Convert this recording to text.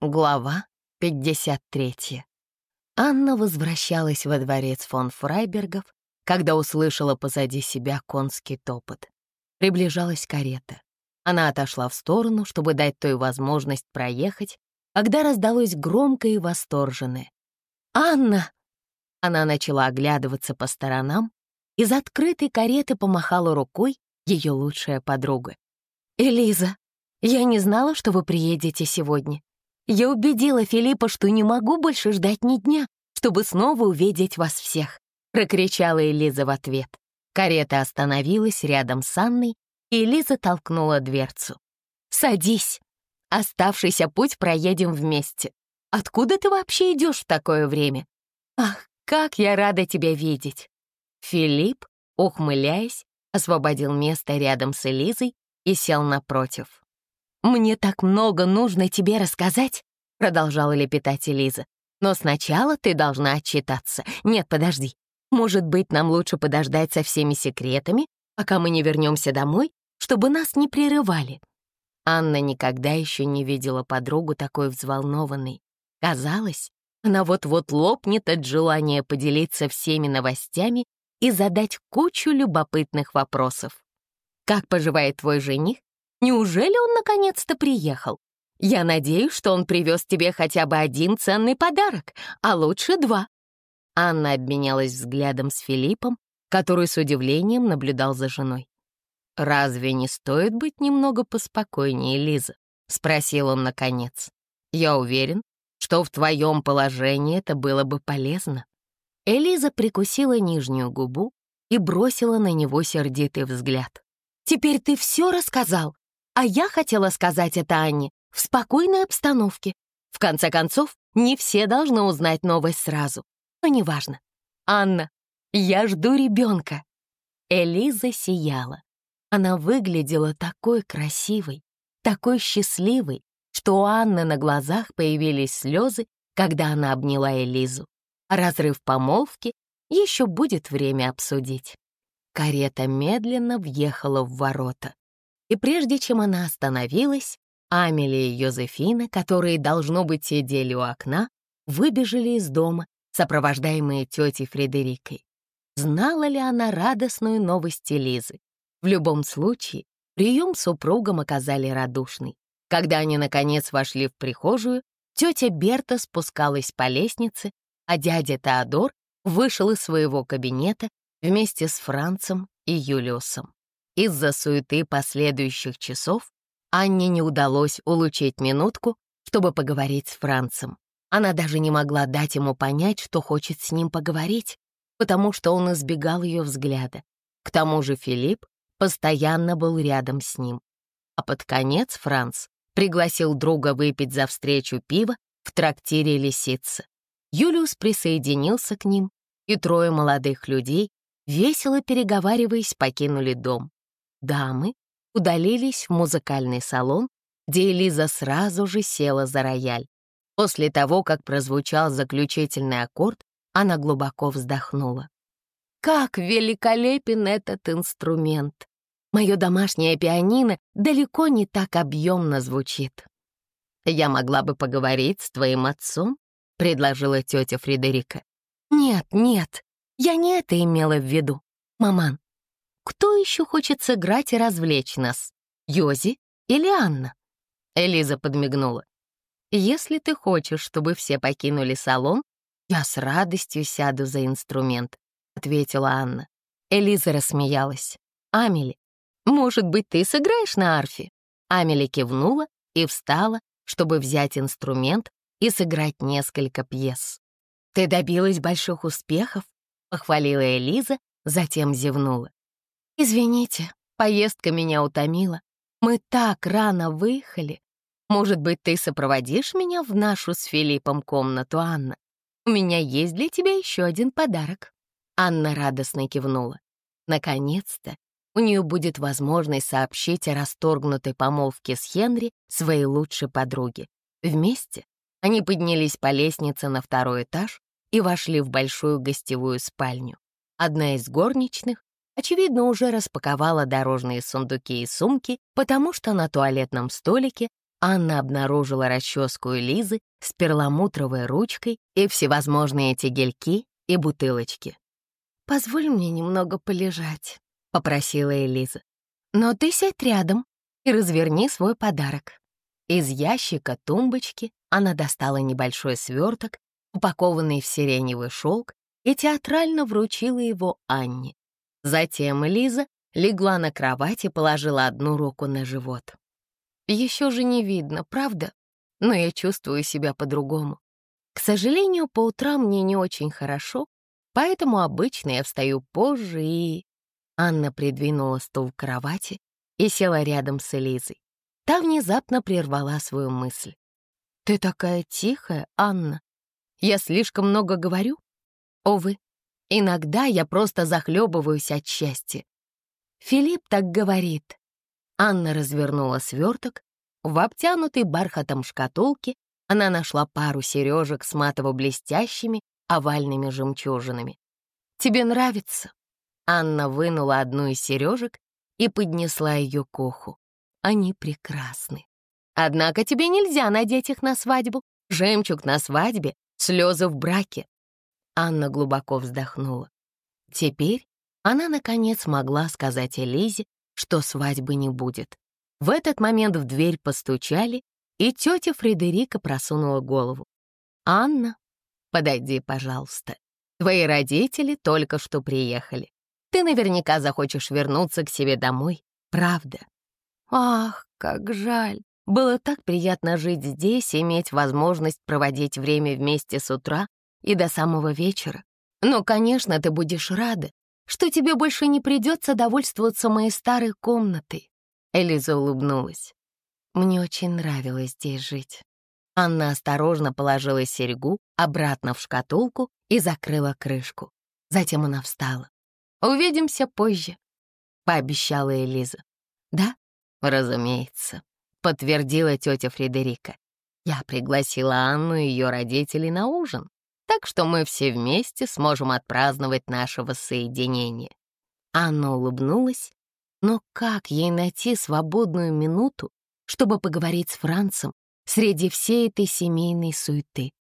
Глава 53. Анна возвращалась во дворец фон Фрайбергов, когда услышала позади себя конский топот. Приближалась карета. Она отошла в сторону, чтобы дать той возможность проехать, когда раздалось громкое и восторженное. «Анна!» Она начала оглядываться по сторонам, из открытой кареты помахала рукой ее лучшая подруга. «Элиза, я не знала, что вы приедете сегодня. Я убедила Филиппа, что не могу больше ждать ни дня, чтобы снова увидеть вас всех», — прокричала Элиза в ответ. Карета остановилась рядом с Анной, и Элиза толкнула дверцу. «Садись. Оставшийся путь проедем вместе. Откуда ты вообще идешь в такое время? Ах, как я рада тебя видеть!» Филипп, ухмыляясь, освободил место рядом с Элизой и сел напротив. «Мне так много нужно тебе рассказать», — продолжала лепетать Элиза. «Но сначала ты должна отчитаться. Нет, подожди. Может быть, нам лучше подождать со всеми секретами, пока мы не вернемся домой, чтобы нас не прерывали». Анна никогда еще не видела подругу такой взволнованной. Казалось, она вот-вот лопнет от желания поделиться всеми новостями и задать кучу любопытных вопросов. «Как поживает твой жених? Неужели он наконец-то приехал? Я надеюсь, что он привез тебе хотя бы один ценный подарок, а лучше два». Анна обменялась взглядом с Филиппом, который с удивлением наблюдал за женой. «Разве не стоит быть немного поспокойнее, Лиза?» — спросил он наконец. «Я уверен, что в твоем положении это было бы полезно». Элиза прикусила нижнюю губу и бросила на него сердитый взгляд. «Теперь ты все рассказал, а я хотела сказать это Анне в спокойной обстановке. В конце концов, не все должны узнать новость сразу. Но неважно. Анна, я жду ребенка. Элиза сияла. Она выглядела такой красивой, такой счастливой, что у Анны на глазах появились слезы, когда она обняла Элизу. разрыв помолвки еще будет время обсудить. Карета медленно въехала в ворота. И прежде чем она остановилась, Амелия и Йозефина, которые, должно быть, сидели у окна, выбежали из дома, сопровождаемые тетей Фредерикой. Знала ли она радостную новость Лизы? В любом случае, прием супругам оказали радушный. Когда они, наконец, вошли в прихожую, тетя Берта спускалась по лестнице, а дядя Теодор вышел из своего кабинета вместе с Францем и Юлиусом. Из-за суеты последующих часов Анне не удалось улучшить минутку, чтобы поговорить с Францем. Она даже не могла дать ему понять, что хочет с ним поговорить, потому что он избегал ее взгляда. К тому же Филипп постоянно был рядом с ним. А под конец Франц пригласил друга выпить за встречу пива в трактире «Лисица». Юлиус присоединился к ним, и трое молодых людей, весело переговариваясь, покинули дом дамы удалились в музыкальный салон, где Элиза сразу же села за рояль. После того, как прозвучал заключительный аккорд, она глубоко вздохнула. «Как великолепен этот инструмент! Мое домашнее пианино далеко не так объемно звучит. Я могла бы поговорить с твоим отцом?» — предложила тетя Фредерика. «Нет, нет, я не это имела в виду. Маман, кто еще хочет сыграть и развлечь нас? Йози или Анна?» Элиза подмигнула. «Если ты хочешь, чтобы все покинули салон, я с радостью сяду за инструмент», — ответила Анна. Элиза рассмеялась. «Амели, может быть, ты сыграешь на арфе?» Амели кивнула и встала, чтобы взять инструмент и сыграть несколько пьес. «Ты добилась больших успехов», — похвалила Элиза, затем зевнула. «Извините, поездка меня утомила. Мы так рано выехали. Может быть, ты сопроводишь меня в нашу с Филиппом комнату, Анна? У меня есть для тебя еще один подарок». Анна радостно кивнула. Наконец-то у нее будет возможность сообщить о расторгнутой помолвке с Хенри своей лучшей подруге. Вместе они поднялись по лестнице на второй этаж и вошли в большую гостевую спальню. Одна из горничных очевидно, уже распаковала дорожные сундуки и сумки, потому что на туалетном столике Анна обнаружила расческу Элизы с перламутровой ручкой и всевозможные эти гельки и бутылочки. «Позволь мне немного полежать», — попросила Элиза. «Но ты сядь рядом и разверни свой подарок». Из ящика тумбочки она достала небольшой сверток, упакованный в сиреневый шелк, и театрально вручила его Анне. Затем Элиза легла на кровать и положила одну руку на живот. Еще же не видно, правда? Но я чувствую себя по-другому. К сожалению, по утрам мне не очень хорошо, поэтому обычно я встаю позже и... Анна придвинула стул к кровати и села рядом с Элизой. Та внезапно прервала свою мысль. «Ты такая тихая, Анна. Я слишком много говорю?» «Овы, иногда я просто захлебываюсь от счастья». Филипп так говорит. Анна развернула сверток. В обтянутой бархатом шкатулке она нашла пару сережек с матово-блестящими овальными жемчужинами. «Тебе нравится?» Анна вынула одну из сережек и поднесла ее к уху. Они прекрасны. Однако тебе нельзя надеть их на свадьбу. Жемчуг на свадьбе, слезы в браке. Анна глубоко вздохнула. Теперь она, наконец, могла сказать Элизе, что свадьбы не будет. В этот момент в дверь постучали, и тетя Фредерика просунула голову. «Анна, подойди, пожалуйста. Твои родители только что приехали. Ты наверняка захочешь вернуться к себе домой, правда?» «Ах, как жаль. Было так приятно жить здесь и иметь возможность проводить время вместе с утра и до самого вечера. Но, конечно, ты будешь рада, что тебе больше не придется довольствоваться моей старой комнатой». Элиза улыбнулась. «Мне очень нравилось здесь жить». Анна осторожно положила серьгу обратно в шкатулку и закрыла крышку. Затем она встала. «Увидимся позже», — пообещала Элиза. «Да, разумеется», — подтвердила тетя Фредерика. «Я пригласила Анну и ее родителей на ужин так что мы все вместе сможем отпраздновать наше воссоединение». Анна улыбнулась, но как ей найти свободную минуту, чтобы поговорить с Францем среди всей этой семейной суеты?